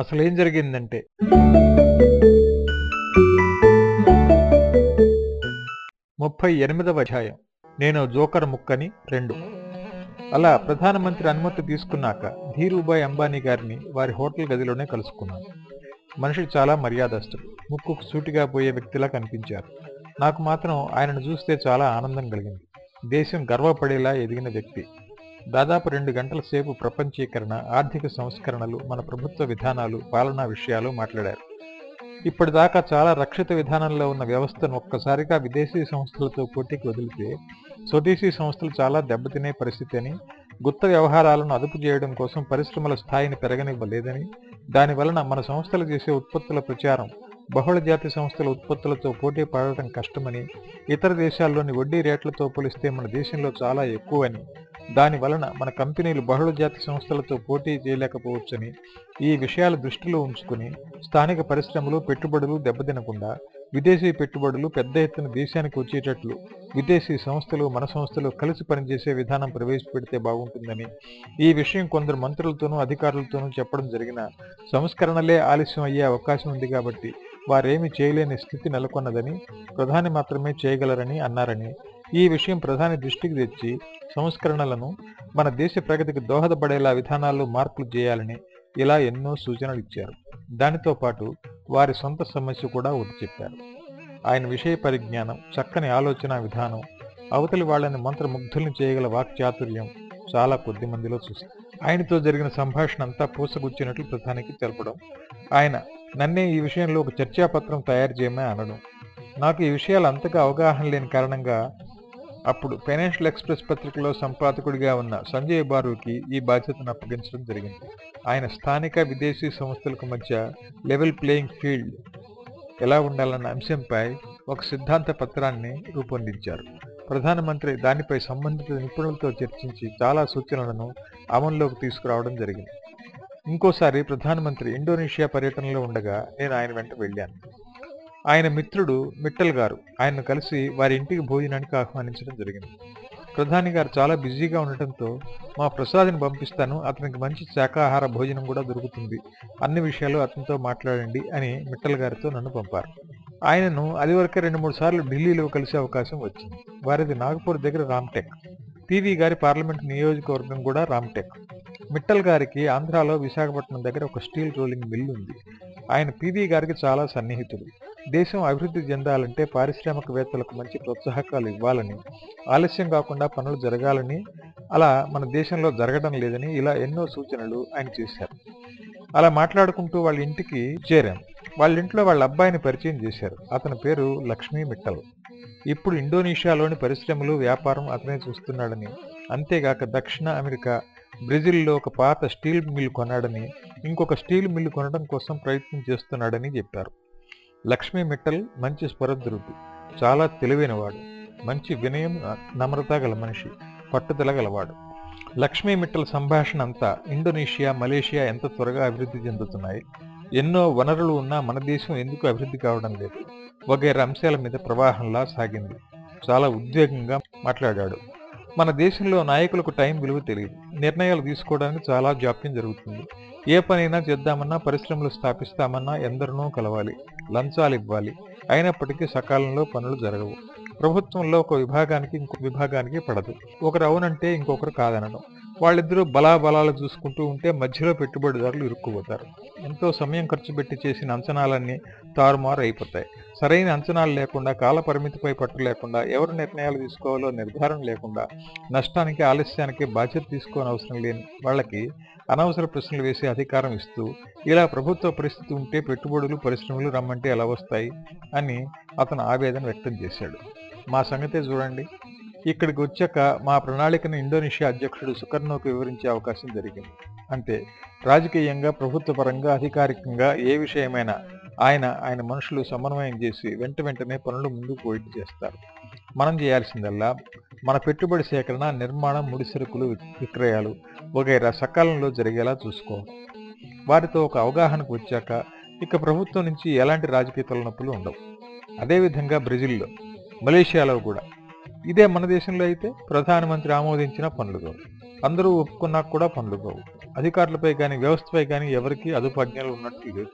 అసలు ఏం జరిగిందంటే ముప్పై ఎనిమిదవ అధ్యాయం. నేను జోకర్ ముక్కని రెండు. అలా ప్రధానమంత్రి అనుమతి తీసుకున్నాక ధీరుభాయ్ అంబానీ గారిని వారి హోటల్ గదిలోనే కలుసుకున్నాను. మనిషి చాలా మర్యాదస్తులు ముక్కుకు సూటిగా పోయే వ్యక్తిలా కనిపించారు. నాకు మాత్రం ఆయనను చూస్తే చాలా ఆనందం కలిగింది. దేశం గర్వపడేలా ఎదిగిన వ్యక్తి. దాదాపు రెండు గంటల సేపు ప్రపంచీకరణ ఆర్థిక సంస్కరణలు మన ప్రభుత్వ విధానాలు పాలనా విషయాలు మాట్లాడారు. ఇప్పటిదాకా చాలా రక్షిత విధానంలో ఉన్న వ్యవస్థను ఒక్కసారిగా విదేశీ సంస్థలతో పోటీకి వదిలితే స్వదేశీ సంస్థలు చాలా దెబ్బతినే పరిస్థితి అని గుత్త వ్యవహారాలను అదుపు చేయడం కోసం పరిశ్రమల స్థాయిని పెరగనివ్వలేదని దాని వలన మన సంస్థలు చేసే ఉత్పత్తుల ప్రచారం బహుళ జాతి సంస్థల ఉత్పత్తులతో పోటీ పడటం కష్టమని ఇతర దేశాల్లోని వడ్డీ రేట్లతో పోలిస్తే మన దేశంలో చాలా ఎక్కువని దాని వలన మన కంపెనీలు బహుళ జాతి సంస్థలతో పోటీ చేయలేకపోవచ్చని ఈ విషయాలు దృష్టిలో ఉంచుకుని స్థానిక పరిశ్రమలు పెట్టుబడులు దెబ్బతినకుండా విదేశీ పెట్టుబడులు పెద్ద ఎత్తున దేశానికి వచ్చేటట్లు విదేశీ సంస్థలు మన సంస్థలు కలిసి పనిచేసే విధానం ప్రవేశపెడితే బాగుంటుందని ఈ విషయం కొందరు మంత్రులతోనూ అధికారులతోనూ చెప్పడం జరిగిన సంస్కరణలే ఆలస్యం అయ్యే అవకాశం ఉంది కాబట్టి వారేమి చేయలేని స్థితి నెలకొన్నదని ప్రధాని మాత్రమే చేయగలరని అన్నారని ఈ విషయం ప్రధాని దృష్టికి తెచ్చి సంస్కరణలను మన దేశ ప్రగతికి దోహదపడేలా విధానాల్లో మార్పులు చేయాలని ఇలా ఎన్నో సూచనలు ఇచ్చారు. దానితో పాటు వారి సొంత సమస్య కూడా ఒకటి చెప్పారు. ఆయన విషయ పరిజ్ఞానం చక్కని ఆలోచన విధానం అవతలి వాళ్ళని మంత్రముగ్ధుల్ని చేయగల వాక్చాతుర్యం చాలా కొద్ది మందిలో చూస్తారు ఆయనతో జరిగిన సంభాషణ అంతా పూసగుచ్చినట్లు ప్రధానికి తెలపడం ఆయన నన్నే ఈ విషయంలో ఒక చర్చాపత్రం తయారు చేయమని అనడం నాకు ఈ విషయాలు అంతగా అవగాహన లేని కారణంగా అప్పుడు ఫైనాన్షియల్ ఎక్స్ప్రెస్ పత్రికలో సంపాదకుడిగా ఉన్న సంజయ్ బారుకి ఈ బాధ్యతను అప్పగించడం జరిగింది. ఆయన స్థానిక విదేశీ సంస్థలకు మధ్య లెవెల్ ప్లేయింగ్ ఫీల్డ్ ఎలా ఉండాలన్న అంశంపై ఒక సిద్ధాంత పత్రాన్ని రూపొందించారు. ప్రధానమంత్రి దానిపై సంబంధిత నిపుణులతో చర్చించి చాలా సూచనలను అమల్లోకి తీసుకురావడం జరిగింది. ఇంకోసారి ప్రధానమంత్రి ఇండోనేషియా పర్యటనలో ఉండగా నేను ఆయన వెంట వెళ్ళాను. ఆయన మిత్రుడు మిట్టల్ గారు ఆయన్ను కలిసి వారి ఇంటికి భోజనానికి ఆహ్వానించడం జరిగింది. ప్రధాని గారు చాలా బిజీగా ఉండటంతో మా ప్రసాద్ని పంపిస్తాను అతనికి మంచి శాకాహార భోజనం కూడా దొరుకుతుంది అన్ని విషయాలు అతనితో మాట్లాడండి అని మిట్టల్ గారితో నన్ను పంపారు. ఆయనను అది వరకే రెండు మూడు సార్లు ఢిల్లీలో కలిసే అవకాశం వచ్చింది. వారిది నాగపూర్ దగ్గర రామ్టెక్. పీవీ గారి పార్లమెంట్ నియోజకవర్గం కూడా రామ్టెక్. మిట్టల్ గారికి ఆంధ్రాలో విశాఖపట్నం దగ్గర ఒక స్టీల్ రోలింగ్ మిల్ ఉంది. ఆయన పీవీ గారికి చాలా సన్నిహితుడు. దేశం అభివృద్ధి చెందాలంటే పారిశ్రామికవేత్తలకు మంచి ప్రోత్సాహకాలు ఇవ్వాలని ఆలస్యం కాకుండా పనులు జరగాలని అలా మన దేశంలో జరగడం లేదని ఇలా ఎన్నో సూచనలు ఆయన చేశారు. అలా మాట్లాడుకుంటూ వాళ్ళ ఇంటికి చేరాం. వాళ్ళ ఇంట్లో వాళ్ళ అబ్బాయిని పరిచయం చేశారు. అతని పేరు లక్ష్మీ మిట్టల్. ఇప్పుడు ఇండోనేషియాలోని పరిశ్రమలు వ్యాపారం అతనే చూస్తున్నాడని అంతేగాక దక్షిణ అమెరికా బ్రెజిల్లో ఒక పాత స్టీల్ మిల్ కొన్నాడని ఇంకొక స్టీల్ మిల్లు కొనడం కోసం ప్రయత్నం చేస్తున్నాడని చెప్పారు. లక్ష్మీ మిట్టల్ మంచి స్వరద్రుడు చాలా తెలివైనవాడు. మంచి వినయం నమ్రత గల మనిషి పట్టుదల గలవాడు. లక్ష్మీ మిట్టల్ సంభాషణ అంతా ఇండోనేషియా మలేషియా ఎంత త్వరగా అభివృద్ధి చెందుతున్నాయి? ఎన్నో వనరులు ఉన్నా మన దేశం ఎందుకు అభివృద్ధి కావడం లేదు? వగైరా అంశాల మీద ప్రవాహంలా సాగింది. చాలా ఉద్వేగంగా మాట్లాడాడు. మన దేశంలో నాయకులకు టైం విలువ తెలియదు. నిర్ణయాలు తీసుకోవడానికి చాలా జాప్యం జరుగుతుంది. ఏ పనైనా చేద్దామన్నా పరిశ్రమలు స్థాపిస్తామన్నా ఎందరినో కలవాలి లంచాలు ఇవ్వాలి. అయినప్పటికీ సకాలంలో పనులు జరగవు. ప్రభుత్వంలో ఒక విభాగానికి ఇంకో విభాగానికి పడదు. ఒకరు అవునంటే ఇంకొకరు కాదనడం. వాళ్ళిద్దరూ బలాబలాలు చూసుకుంటూ ఉంటే మధ్యలో పెట్టుబడిదారులు ఇరుక్కుపోతారు. ఎంతో సమయం ఖర్చు పెట్టి చేసిన అంచనాలన్నీ తారుమారు అయిపోతాయి. సరైన అంచనాలు లేకుండా కాలపరిమితిపై పట్టు లేకుండా ఎవరు నిర్ణయాలు తీసుకోవాలో నిర్ధారణ లేకుండా నష్టానికి ఆలస్యానికి బాధ్యత తీసుకోని అవసరం లేని వాళ్ళకి అనవసర ప్రశ్నలు వేసే అధికారం ఇస్తూ ఇలా ప్రభుత్వ పరిస్థితి ఉంటే పెట్టుబడులు పరిశ్రమలు రమ్మంటే ఎలా వస్తాయి? అని అతను ఆవేదన వ్యక్తం చేశాడు. మా సంగతే చూడండి. ఇక్కడికి వచ్చాక మా ప్రణాళికను ఇండోనేషియా అధ్యక్షుడు సుకర్ణోకు వివరించే అవకాశం జరిగింది. అంటే రాజకీయంగా ప్రభుత్వ పరంగా అధికారికంగా ఏ విషయమైనా ఆయన ఆయన మనుషులు సమన్వయం చేసి వెంట వెంటనే పనులు ముందుకు పోయి చేస్తారు. మనం చేయాల్సిందల్లా మన పెట్టుబడి సేకరణ నిర్మాణం ముడిసరుకులు విక్రయాలు వగైరా సకాలంలో జరిగేలా చూసుకోవాలి. వారితో ఒక అవగాహనకు వచ్చాక ఇక ప్రభుత్వం నుంచి ఎలాంటి రాజకీయ తలనొప్పులు ఉండవు. అదేవిధంగా బ్రెజిల్లో మలేషియాలో కూడా ఇదే మన దేశంలో అయితే ప్రధానమంత్రి ఆమోదించిన పనులు కావు. అందరూ ఒప్పుకున్నా కూడా పనులు కావు. అధికారులపై కానీ వ్యవస్థపై కానీ ఎవరికీ అదుపాజ్ఞలు ఉన్నట్లు లేదు.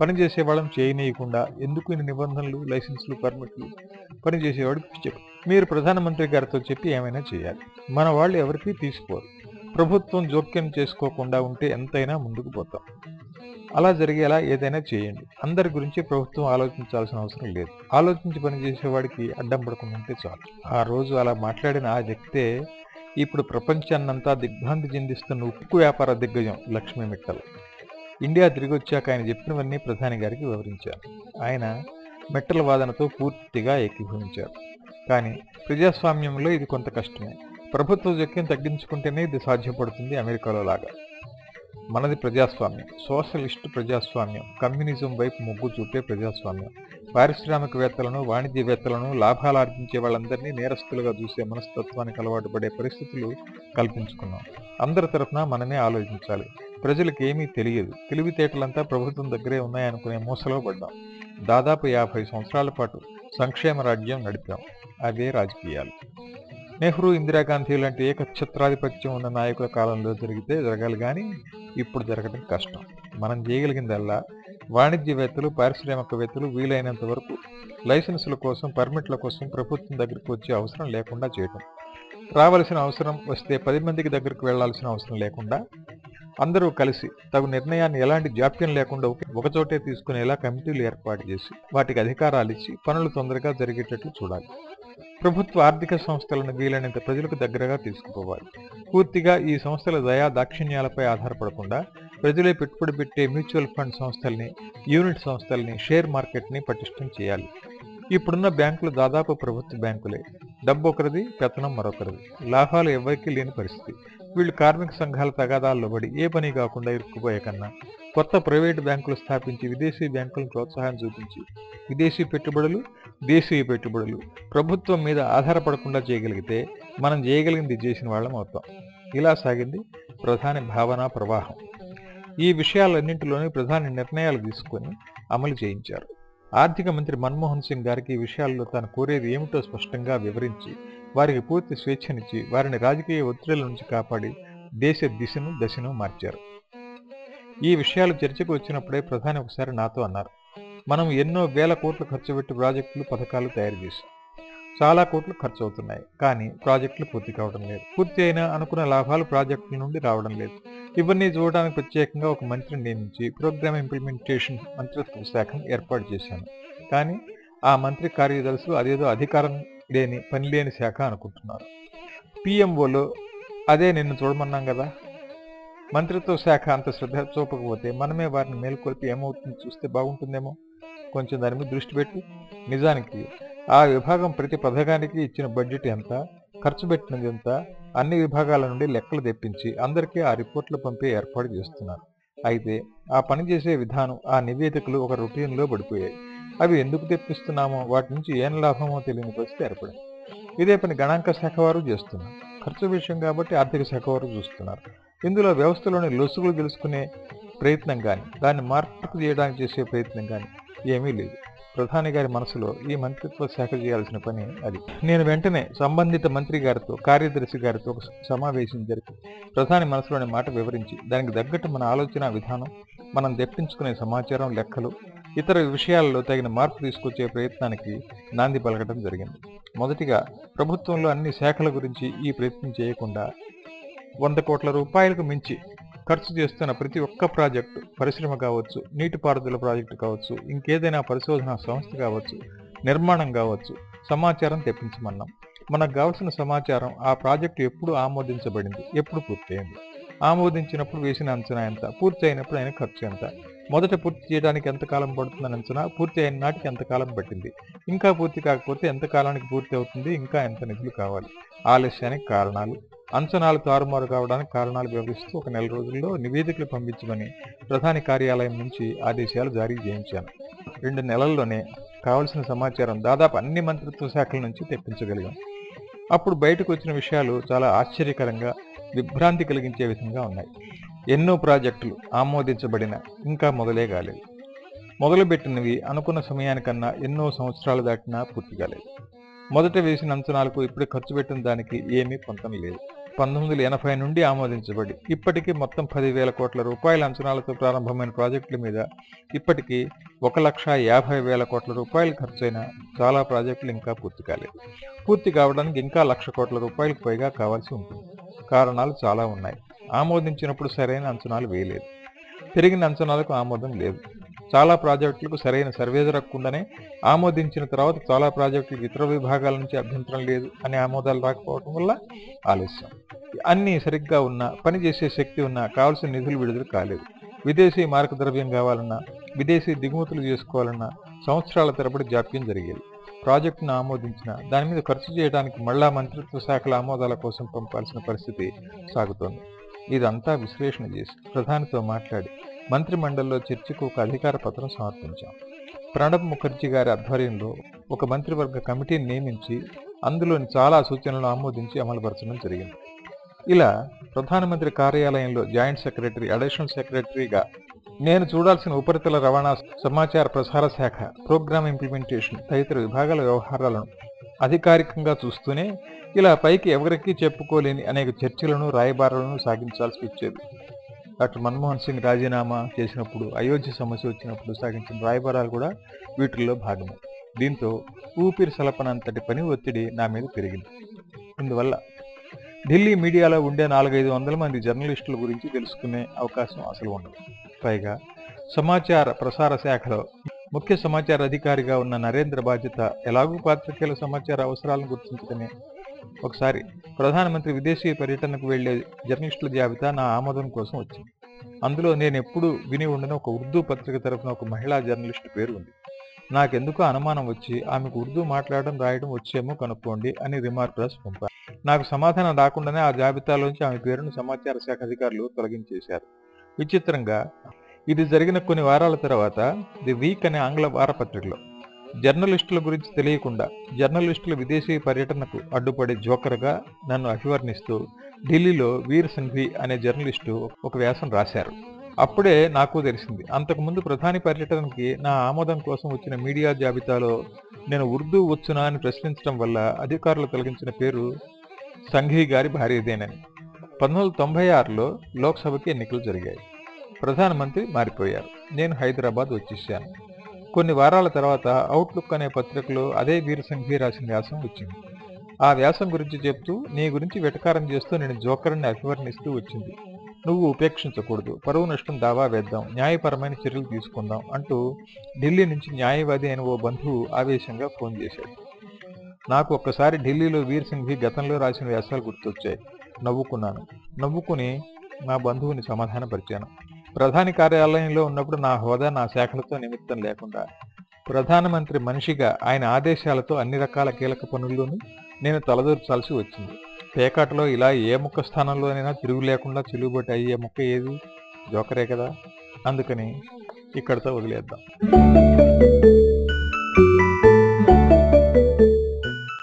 పనిచేసే వాళ్ళని చేయనీయకుండా ఎందుకు ఇన్ని నిబంధనలు లైసెన్సులు పర్మిట్లు? పనిచేసేవాడు చెప్పు మీరు ప్రధానమంత్రి గారితో చెప్పి ఏమైనా చేయాలి. మన వాళ్ళు ఎవరికీ తీసుకోరు. ప్రభుత్వం జోక్యం చేసుకోకుండా ఉంటే ఎంతైనా ముందుకు పోతాం. అలా జరిగేలా ఏదైనా చేయండి. అందరి గురించి ప్రభుత్వం ఆలోచించాల్సిన అవసరం లేదు. ఆలోచించి పనిచేసేవాడికి అడ్డం పడకుండా ఉంటే చాలు. ఆ రోజు అలా మాట్లాడిన ఆ వ్యక్తే ఇప్పుడు ప్రపంచాన్నంతా దిగ్భ్రాంతి చెందిస్తున్న ఉక్కు వ్యాపార దిగ్గజం లక్ష్మీ మిట్టల్. ఇండియా తిరిగి వచ్చాక ఆయన చెప్పినవన్నీ ప్రధాని గారికి వివరించారు. ఆయన మెట్టల వాదనతో పూర్తిగా ఏకీభవించారు. కానీ ప్రజాస్వామ్యంలో ఇది కొంత కష్టమే. ప్రభుత్వ జోక్యం తగ్గించుకుంటేనే ఇది సాధ్యపడుతుంది అమెరికాలో లాగా. మనది ప్రజాస్వామ్యం. సోషలిస్టు ప్రజాస్వామ్యం. కమ్యూనిజం వైపు మొగ్గు చూపే ప్రజాస్వామ్యం. పారిశ్రామికవేత్తలను వాణిజ్యవేత్తలను లాభాలు ఆర్జించే వాళ్ళందరినీ నేరస్తులుగా చూసే మనస్తత్వానికి అలవాటు పడే పరిస్థితులు కల్పించుకున్నాం. అందరి తరఫున మనమే ఆలోచించాలి. ప్రజలకు ఏమీ తెలియదు. తెలివితేటలంతా ప్రభుత్వం దగ్గరే ఉన్నాయనుకునే మూసలో పడ్డాం. దాదాపు యాభై సంవత్సరాల పాటు సంక్షేమ రాజ్యం నడిపాం. అవే రాజకీయాలు. నెహ్రూ ఇందిరాగాంధీ లాంటి ఏకఛత్రాధిపత్యం ఉన్న నాయకుల కాలంలో జరిగితే జరగాలి కానీ ఇప్పుడు జరగడం కష్టం. మనం చేయగలిగిందల్లా వాణిజ్యవేత్తలు పారిశ్రామికవేత్తలు వీలైనంత వరకు లైసెన్సుల కోసం పర్మిట్ల కోసం ప్రభుత్వం దగ్గరికి వచ్చే అవసరం లేకుండా చేయటం. రావలసిన అవసరం వస్తే పది మందికి దగ్గరికి వెళ్ళాల్సిన అవసరం లేకుండా అందరూ కలిసి తగు నిర్ణయాన్ని ఎలాంటి జాప్యం లేకుండా ఒకచోటే తీసుకునేలా కమిటీలు ఏర్పాటు చేసి వాటికి అధికారాలు ఇచ్చి పనులు తొందరగా జరిగేటట్లు చూడాలి. ప్రభుత్వ ఆర్థిక సంస్థలను వీలైనంత ప్రజలకు దగ్గరగా తీసుకుపోవాలి. పూర్తిగా ఈ సంస్థల దయా దాక్షిణ్యాలపై ఆధారపడకుండా ప్రజలే పెట్టుబడి పెట్టే మ్యూచువల్ ఫండ్ సంస్థల్ని యూనిట్ సంస్థల్ని షేర్ మార్కెట్ని పటిష్టం చేయాలి. ఇప్పుడున్న బ్యాంకులు దాదాపు ప్రభుత్వ బ్యాంకులే. డబ్బు ఒకరిది పెత్తనం మరొకరిది. లాభాలు ఎవరికీ లేని పరిస్థితి. వీళ్ళు కార్మిక సంఘాల తగాదాల్లో పడి ఏ పని కాకుండా ఇరుక్కుపోయే కన్నా కొత్త ప్రైవేటు బ్యాంకులు స్థాపించి విదేశీ బ్యాంకులను ప్రోత్సాహం చూపించి విదేశీ పెట్టుబడులు దేశీయ పెట్టుబడులు ప్రభుత్వం మీద ఆధారపడకుండా చేయగలిగితే మనం చేయగలిగింది చేసిన వాళ్ళం అవుతాం. ఇలా సాగింది ప్రధాని భావన ప్రవాహం. ఈ విషయాలన్నింటిలోనే ప్రధాని నిర్ణయాలు తీసుకొని అమలు చేయించారు. ఆర్థిక మంత్రి మన్మోహన్ సింగ్ గారికి ఈ విషయాల్లో తాను కోరేది ఏమిటో స్పష్టంగా వివరించి వారికి పూర్తి స్వేచ్ఛనిచ్చి వారిని రాజకీయ ఒత్తిడిల నుంచి కాపాడి దేశ దిశను దశను మార్చారు. ఈ విషయాలు చర్చకు వచ్చినప్పుడే ప్రధాని ఒకసారి నాతో అన్నారు మనం ఎన్నో వేల కోట్లు ఖర్చు పెట్టి ప్రాజెక్టులు పథకాలు తయారు చేశాం. చాలా కోట్లు ఖర్చు అవుతున్నాయి కానీ ప్రాజెక్టులు పూర్తి కావడం లేదు. పూర్తి అయినా అనుకున్న లాభాలు ప్రాజెక్టుల నుండి రావడం లేదు. ఇవన్నీ చూడడానికి ప్రత్యేకంగా ఒక మంత్రిని నియమించి ప్రోగ్రామ్ ఇంప్లిమెంటేషన్ మంత్రిత్వ శాఖను ఏర్పాటు చేశాను. కానీ ఆ మంత్రి కార్యదర్శులు అదేదో అధికారం లేని పని లేని శాఖ అనుకుంటున్నారు. పిఎంఓలో అదే నిన్ను చూడమన్నాం కదా? మంత్రిత్వ శాఖ అంత శ్రద్ధ చూపకపోతే మనమే వారిని మేల్కొల్పి ఏమవుతుంది చూస్తే బాగుంటుందేమో? కొంచెం దాని మీద దృష్టి పెట్టి నిజానికి ఆ విభాగం ప్రతి పథకానికి ఇచ్చిన బడ్జెట్ ఎంత ఖర్చు పెట్టినది ఎంత అన్ని విభాగాల నుండి లెక్కలు తెప్పించి అందరికీ ఆ రిపోర్ట్లు పంపే ఏర్పాటు చేస్తున్నారు అయితే ఆ పని చేసే విధానం ఆ నివేదికలు ఒక రొటీన్లో పడిపోయాయి. అవి ఎందుకు తెప్పిస్తున్నామో వాటి నుంచి ఏం లాభమో తెలియని పరిస్థితి ఏర్పడింది. ఇదే పని గణాంక శాఖ వారు చేస్తున్నారు. ఖర్చు విషయం కాబట్టి ఆర్థిక శాఖ వారు చూస్తున్నారు. ఇందులో వ్యవస్థలోని లొసుగులు తెలుసుకునే ప్రయత్నం కానీ దాన్ని మార్పు చేయడానికి చేసే ప్రయత్నం కానీ ఏమీ లేదు. ప్రధాని గారి మనసులో ఈ మంత్రిత్వ శాఖ చేయాల్సిన పని అది. నేను వెంటనే సంబంధిత మంత్రి గారితో కార్యదర్శి గారితో ఒక సమావేశం జరిపి ప్రధాని మనసులోని మాట వివరించి దానికి తగ్గట్టు మన ఆలోచన విధానం మనం తెప్పించుకునే సమాచారం లెక్కలు ఇతర విషయాల్లో తగిన మార్పు తీసుకొచ్చే ప్రయత్నానికి నాంది పలకడం జరిగింది. మొదటిగా ప్రభుత్వంలో అన్ని శాఖల గురించి ఈ ప్రయత్నం చేయకుండా వంద కోట్ల రూపాయలకు మించి ఖర్చు చేస్తున్న ప్రతి ఒక్క ప్రాజెక్టు పరిశ్రమ కావచ్చు నీటిపారుదల ప్రాజెక్టు కావచ్చు ఇంకేదైనా పరిశోధన సంస్థ కావచ్చు నిర్మాణం కావచ్చు సమాచారం తెప్పించమన్నాం. మనకు కావాల్సిన సమాచారం ఆ ప్రాజెక్టు ఎప్పుడు ఆమోదించబడింది ఎప్పుడు పూర్తయింది ఆమోదించినప్పుడు వేసిన అంచనా ఎంత పూర్తి అయినప్పుడు అయిన ఖర్చు ఎంత మొదట పూర్తి చేయడానికి ఎంత కాలం పడుతుందని అంచనా పూర్తి అయిన నాటికి ఎంత కాలం పట్టింది ఇంకా పూర్తి కాకపోతే ఎంత కాలానికి పూర్తి అవుతుంది ఇంకా ఎంత నిధులు కావాలి ఆలస్యానికి కారణాలు అంచనాలు తారుమారు కావడానికి కారణాలు వివరిస్తూ ఒక నెల రోజుల్లో నివేదికలు పంపించమని ప్రధాని కార్యాలయం నుంచి ఆదేశాలు జారీ చేయించాను. రెండు నెలల్లోనే కావలసిన సమాచారం దాదాపు అన్ని మంత్రిత్వ శాఖల నుంచి తెప్పించగలిగాం. అప్పుడు బయటకు వచ్చిన విషయాలు చాలా ఆశ్చర్యకరంగా విభ్రాంతి కలిగించే విధంగా ఉన్నాయి. ఎన్నో ప్రాజెక్టులు ఆమోదించబడిన ఇంకా మొదలే కాలేదు. మొదలుపెట్టినవి అనుకున్న సమయానికన్నా ఎన్నో సంవత్సరాలు దాటినా పూర్తి కాలేదు. మొదట వేసిన అంచనాలకు ఇప్పుడు ఖర్చు పెట్టిన దానికి ఏమీ పొంతం లేదు. పంతొమ్మిది వందల ఎనభై నుండి ఆమోదించబడి ఇప్పటికీ మొత్తం పదివేల కోట్ల రూపాయల అంచనాలతో ప్రారంభమైన ప్రాజెక్టుల మీద ఇప్పటికీ ఒక లక్ష యాభై వేల కోట్ల రూపాయలు ఖర్చైన చాలా ప్రాజెక్టులు ఇంకా పూర్తి కాలేదు. పూర్తి కావడానికి ఇంకా లక్ష కోట్ల రూపాయలకు పైగా కావాల్సి ఉంటుంది. కారణాలు చాలా ఉన్నాయి. ఆమోదించినప్పుడు సరైన అంచనాలు వేయలేదు. పెరిగిన అంచనాలకు ఆమోదం లేదు. చాలా ప్రాజెక్టులకు సరైన సర్వే జరగకుండానే ఆమోదించిన తర్వాత చాలా ప్రాజెక్టులకు ఇతర విభాగాల నుంచి అభ్యంతరం లేదు అనే ఆమోదాలు రాకపోవడం వల్ల ఆలస్యం. అన్నీ సరిగ్గా ఉన్నా పనిచేసే శక్తి ఉన్నా కావాల్సిన నిధులు విడుదల కాలేదు. విదేశీ మార్గద్రవ్యం కావాలన్నా విదేశీ దిగుమతులు చేసుకోవాలన్నా సంవత్సరాల తరబడి జాప్యం జరిగేది. ప్రాజెక్టును ఆమోదించిన దాని మీద ఖర్చు చేయడానికి మళ్ళా మంత్రిత్వ శాఖల ఆమోదాల కోసం పంపాల్సిన పరిస్థితి సాగుతోంది. ఇదంతా విశ్లేషణ చేసి ప్రధానితో మాట్లాడి మంత్రిమండలిలో చర్చకు ఒక అధికార పత్రం సమర్పించాం. ప్రణబ్ ముఖర్జీ గారి ఆధ్వర్యంలో ఒక మంత్రివర్గ కమిటీని నియమించి అందులోని చాలా సూచనలను ఆమోదించి అమలుపరచడం జరిగింది. ఇలా ప్రధానమంత్రి కార్యాలయంలో జాయింట్ సెక్రటరీ అడిషనల్ సెక్రటరీగా నేను చూడాల్సిన ఉపరితల రవాణా సమాచార ప్రసార శాఖ ప్రోగ్రామ్ ఇంప్లిమెంటేషన్ తదితర విభాగాల వ్యవహారాలను అధికారికంగా చూస్తూనే ఇలా పైకి ఎవరికీ చెప్పుకోలేని అనేక చర్చలను రాయబారాలను సాగించాల్సి వచ్చేది. డాక్టర్ మన్మోహన్ సింగ్ రాజీనామా చేసినప్పుడు అయోధ్య సమస్య వచ్చినప్పుడు సాగించిన రాయబారాలు కూడా వీటిల్లో భాగమే. దీంతో ఊపిరి సలపనంతటి పని ఒత్తిడి నా మీద పెరిగింది. అందువల్ల ఢిల్లీ మీడియాలో ఉండే నాలుగైదు వందల మంది జర్నలిస్టుల గురించి తెలుసుకునే అవకాశం అసలు ఉండదు. పైగా సమాచార ప్రసార శాఖలో ముఖ్య సమాచార అధికారిగా ఉన్న నరేంద్ర బాధ్యత ఎలాగూ పాత్రికేయుల సమాచార అవసరాలను గుర్తించడమే ఒకసారి ప్రధానమంత్రి విదేశీ పర్యటనకు వెళ్ళే జర్నలిస్టుల జాబితా నా ఆమోదం కోసం వచ్చింది. అందులో నేను ఎప్పుడూ విని ఉండని ఒక ఉర్దూ పత్రిక తరఫున ఒక మహిళా జర్నలిస్టు పేరు ఉంది. నాకెందుకో అనుమానం వచ్చి ఆమెకు ఉర్దూ మాట్లాడడం రాయడం వచ్చేమో కనుక్కోండి అని రిమార్క్ రాసి పంపారు. నాకు సమాధానం రాకుండానే ఆ జాబితాలోంచి ఆమె పేరును సమాచార శాఖ అధికారులు తొలగించేశారు. విచిత్రంగా ఇది జరిగిన కొన్ని వారాల తర్వాత ది వీక్ అనే ఆంగ్ల వారపత్రికలో జర్నలిస్టుల గురించి తెలియకుండా జర్నలిస్టుల విదేశీ పర్యటనకు అడ్డుపడే జోకర్గా నన్ను అభివర్ణిస్తూ ఢిల్లీలో వీర్ సింఘ్వి అనే జర్నలిస్టు ఒక వ్యాసం రాశారు. అప్పుడే నాకు తెలిసింది అంతకుముందు ప్రధాని పర్యటనకి నా ఆమోదం కోసం వచ్చిన మీడియా జాబితాలో నేను ఉర్దూ వచ్చునా అని ప్రశ్నించడం వల్ల అధికారులు తొలగించిన పేరు సంఘీ గారి భార్యదేనని. పంతొమ్మిది వందల తొంభై ఆరులో లోక్సభకి ఎన్నికలు జరిగాయి. ప్రధానమంత్రి మారిపోయారు. నేను హైదరాబాద్ వచ్చేసాను. కొన్ని వారాల తర్వాత అవుట్లుక్ అనే పత్రికలో అదే వీర రాసిన వ్యాసం వచ్చింది. ఆ వ్యాసం గురించి చెప్తూ నీ గురించి వెటకారం చేస్తూ నేను జోకర్ని అభివర్ణిస్తూ వచ్చింది. నువ్వు ఉపేక్షించకూడదు. పరువు నష్టం దావా వేద్దాం. న్యాయపరమైన చర్యలు తీసుకుందాం అంటూ ఢిల్లీ నుంచి న్యాయవాది అయిన ఓ బంధువు ఆవేశంగా ఫోన్ చేశాడు. నాకు ఒక్కసారి ఢిల్లీలో వీర్ సింఘ్వి గతంలో రాసిన వ్యాసాలు గుర్తొచ్చాయి. నవ్వుకున్నాను. నవ్వుకుని నా బంధువుని సమాధానపరిచాను. ప్రధాని కార్యాలయంలో ఉన్నప్పుడు నా హోదా నా శాఖలతో నిమిత్తం లేకుండా ప్రధానమంత్రి మనిషిగా ఆయన ఆదేశాలతో అన్ని రకాల కీలక పనుల్లోనూ నేను తలదూర్చాల్సి వచ్చింది. పేకాటలో ఇలా ఏ ముక్క స్థానంలోనైనా తిరుగు లేకుండా చెలుగుబట్టి అయ్యే ముక్క ఏది? జోకరే కదా? అందుకని ఇక్కడితో వదిలేద్దాం.